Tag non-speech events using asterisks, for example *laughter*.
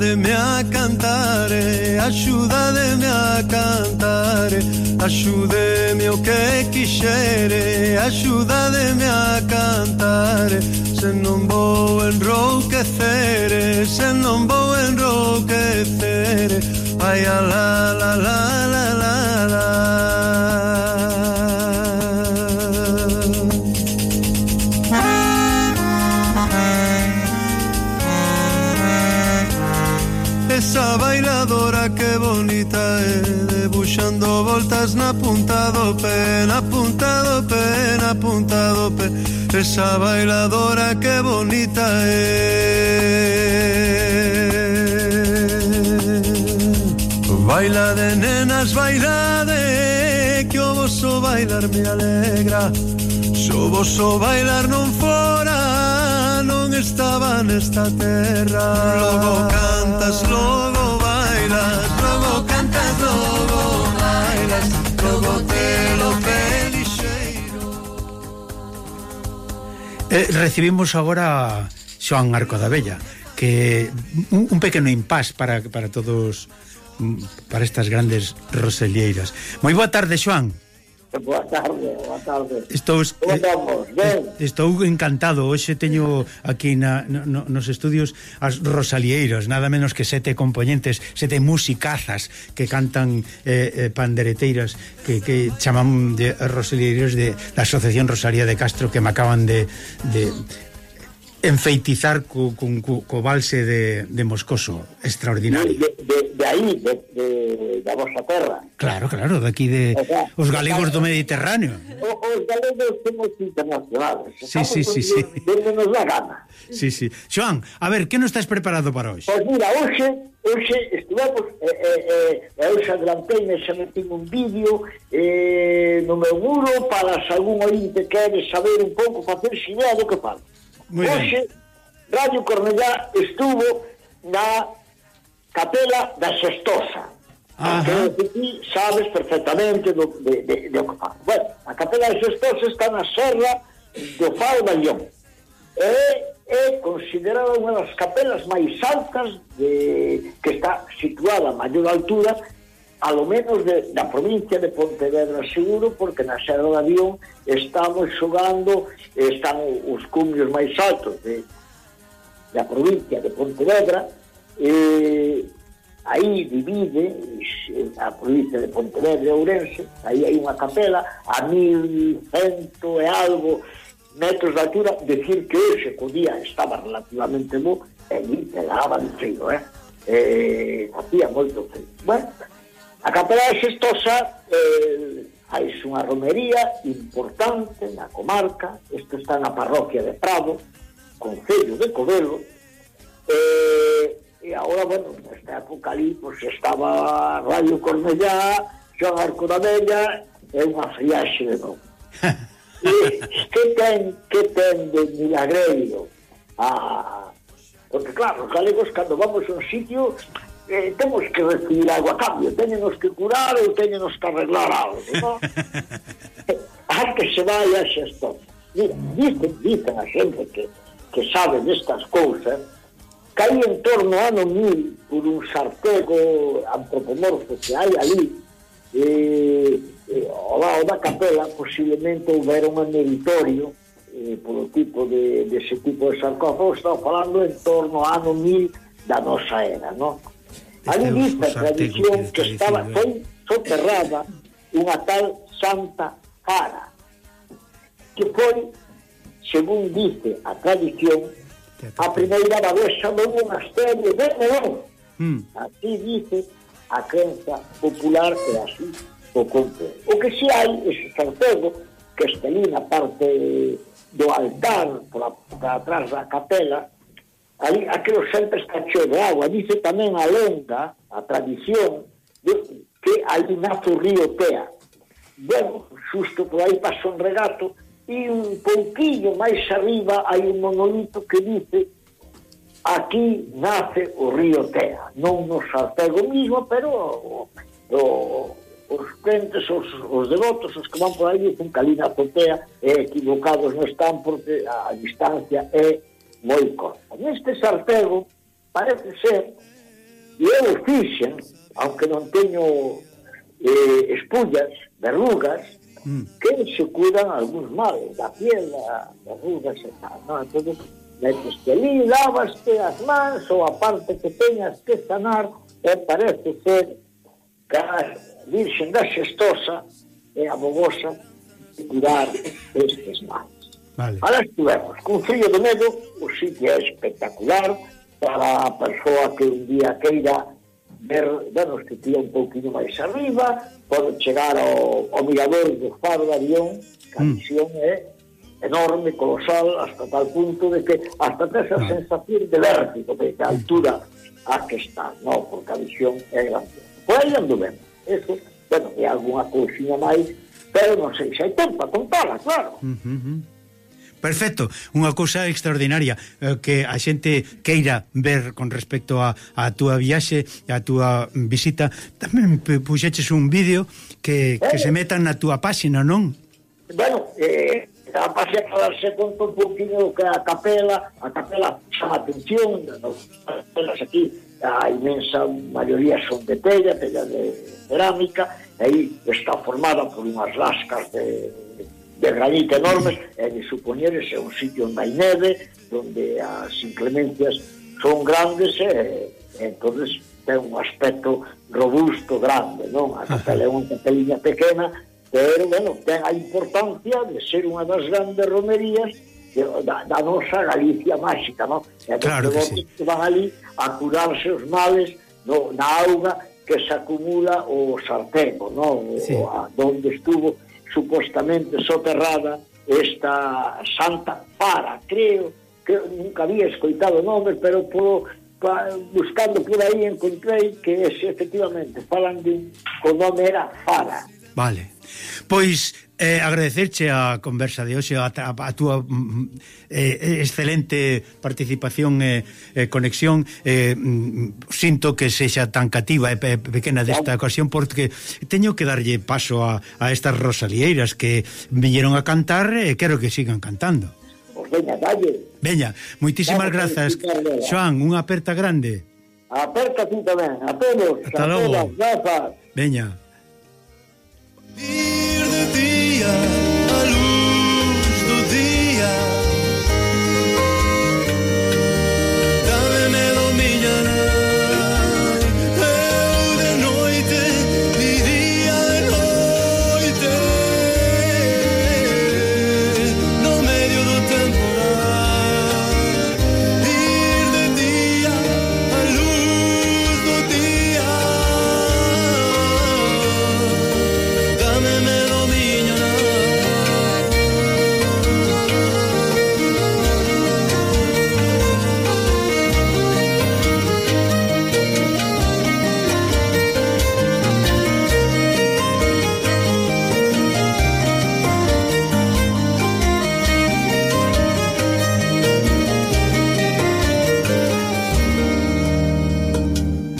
axúdademe a cantar, axúdademe a cantar, axúdeme o que quixere, axúdademe a cantar, se non vou enrouquecer, se non vou enrouquecer, ai a la la la la la voltas na punta do pé Na punta do pé, na punta do pé Esa bailadora que bonita é Baila de nenas, baila de Que o vosso bailar me alegra. Se o vosso bailar non fora Non estaba nesta terra. Logo cantas, logo bailas Logo cantas, logo estrelas no botelo pelixeiro eh, Recibimos agora Xoan Arco da Bella que un, un pequeno impás para, para todos mm, para estas grandes roselleiras. Moi boa tarde, Xoan. Boa tarde, boa tarde. Estou, eh, estamos, ben. Eh, estou encantado. Hoxe teño aquí na, no, nos estudios as Rosalieiros, nada menos que sete componentes, sete musicazas que cantan eh, eh, pandereteiras que, que chaman de Rosalieiros de, da Asociación Rosalía de Castro que me acaban de, de enfeitizar co, con, co, co valse de, de Moscoso. Extraordinario. De, de, de aí, de, de, da vosa terra claro, claro, daqui de o sea, os galegos do Mediterráneo. o, os galegos somos internacionales. Sí, sí, sí, sí. donde nos da gana. Sí, sí. Joan, a ver, que non estás preparado para hoxe? Pois pues mira, hoxe, hoxe estuvamos eh, eh, eh, eu xa adelanteime, xa metín un vídeo eh, no meu muro para se algún ointe quere saber un pouco, facer idea do que falo Muy Hoxe, Radio Cornellá estuvo na capela da Xestosa. Ajá. Que ti sabes perfectamente do, de, de, de ocupar. Bueno, a capela da Xestosa está na serra do Faro da León. É, é considerada unha das capelas máis altas de, que está situada a maior altura a lo menos de, da provincia de Pontevedra seguro, porque na Serra do Avión estamos xogando, están os cumios máis altos de, da provincia de Pontevedra, e aí divide a provincia de Pontevedra e Ourense, aí hai unha capela a mil cento e algo metros de altura, decir que hoxe, co día estaba relativamente bo, e ali pegaba de frío, eh? eh facía moito frío. Bueno, A Capela de Xestosa eh, hai unha romería importante na comarca, isto está na parroquia de Prado, Concello de Covelo, eh, e agora, bueno, nesta época ali, pois estaba Radio Cornellá, Joan Arco da Bella, é unha friaxe de novo. *laughs* e que ten, que ten de milagreiro a... Ah, porque claro, os galegos cando vamos a un sitio eh, temos que recibir algo a cambio, teñenos que curar ou teñenos que arreglar algo, non? *laughs* que se vai a xestón. Mira, dicen, dicen a xente que, que sabe destas cousas, caí en torno ao ano 1000 por un sartego antropomorfo que hai ali, eh, eh, ao lado da capela posiblemente houbera un meritorio eh, polo tipo de, dese tipo de sarcófago, estou falando en torno ao ano 1000 da nosa era, non? ali dista tradición que, que estaba foi soterrada unha tal Santa Cara que foi, según dice a tradición, a primeira babesa do monasterio de León. Mm. Así dice a crenza popular que así o cumple O que si hai ese Santiago que está ali na parte do altar, por, por atrás da capela, ali aquilo sempre está cheo de agua. Dice tamén a lenda, a tradición, de, que ali nace o río Tea. Bueno, xusto por aí pasa un regato, e un pouquinho máis arriba hai un monolito que dice aquí nace o río Tea. Non nos artego mismo, pero o, o, os crentes, os, os devotos, os que van por aí, dicen que ali nace o Tea, e equivocados non están, porque a distancia é moi corta. Neste sartego parece ser, e eu fixen, aunque non teño eh, espullas, verrugas, mm. que se curan algúns males, da piel, da verrugas e tal. Non? Entón, metes que li, lavaste as mans ou a parte que teñas que sanar, e parece ser que a Virxen da Xestosa e a Bogosa curar estes males. Vale. Ahora estivemos Con frío do medo, o sitio é espectacular para a persoa que un día queira ver, bueno, que tía un pouquinho máis arriba, pode chegar ao, ao mirador do faro de avión, que a mm. visión mm. é enorme, colosal, hasta tal punto de que hasta te esa ah. sensación de vértigo, de altura a que está, no, porque a visión é grande. Por aí anduvemos, eso, bueno, é algunha cousinha máis, pero non sei se hai tempo a contala, claro. Uh -huh perfecto, unha cousa extraordinaria eh, que a xente queira ver con respecto a, a túa viaxe, a túa visita. Tamén puxeches un vídeo que, que se metan na túa páxina, non? Bueno, eh, a páxina para darse conta un poquinho que a capela, a capela chama atención, as capelas aquí, a imensa maioría son de tella, tella de cerámica, e aí está formada por unhas lascas de de granito enormes e de supoñer ese un sitio onde hai neve onde as inclemencias son grandes e, e entonces ten un aspecto robusto grande, non? A capela é unha capeliña pequena pero, bueno, ten a importancia de ser unha das grandes romerías que, da, da nosa Galicia máxica, non? E claro que sí. Que van ali a curarse os males no, na auga que se acumula o sartego, non? Sí. O, a, donde estuvo supostamente soterrada esta Santa Para, creo, que nunca había escoitado nomes, pero polo, pa, buscando por aí encontrei que ese, efectivamente falan de, o nome era Fara. Vale. Pois eh, agradecerche a conversa de hoxe a, a, a túa mm, mm, eh, excelente participación e eh, eh, conexión. Eh, mm, sinto que sexa tan cativa e eh, pequena desta ocasión porque teño que darlle paso a, a estas rosalieiras que viñeron a cantar e eh, quero que sigan cantando. Os veña, dalle Veña, moitísimas grazas. Joan, unha aperta grande. Aperta tú tamén, apelos, apelas, gafas Veña.